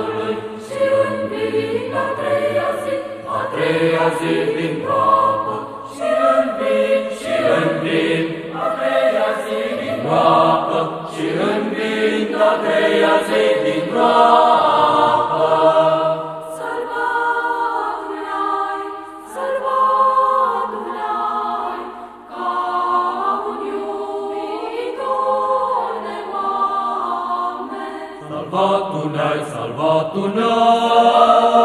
Domnului și în vin a treia zi, a treia zi din prapăt, și în vin, și în vin, a treia zi din prapăt, și în vin, a treia zi din prapăt. Salvatul ai, Vatuna.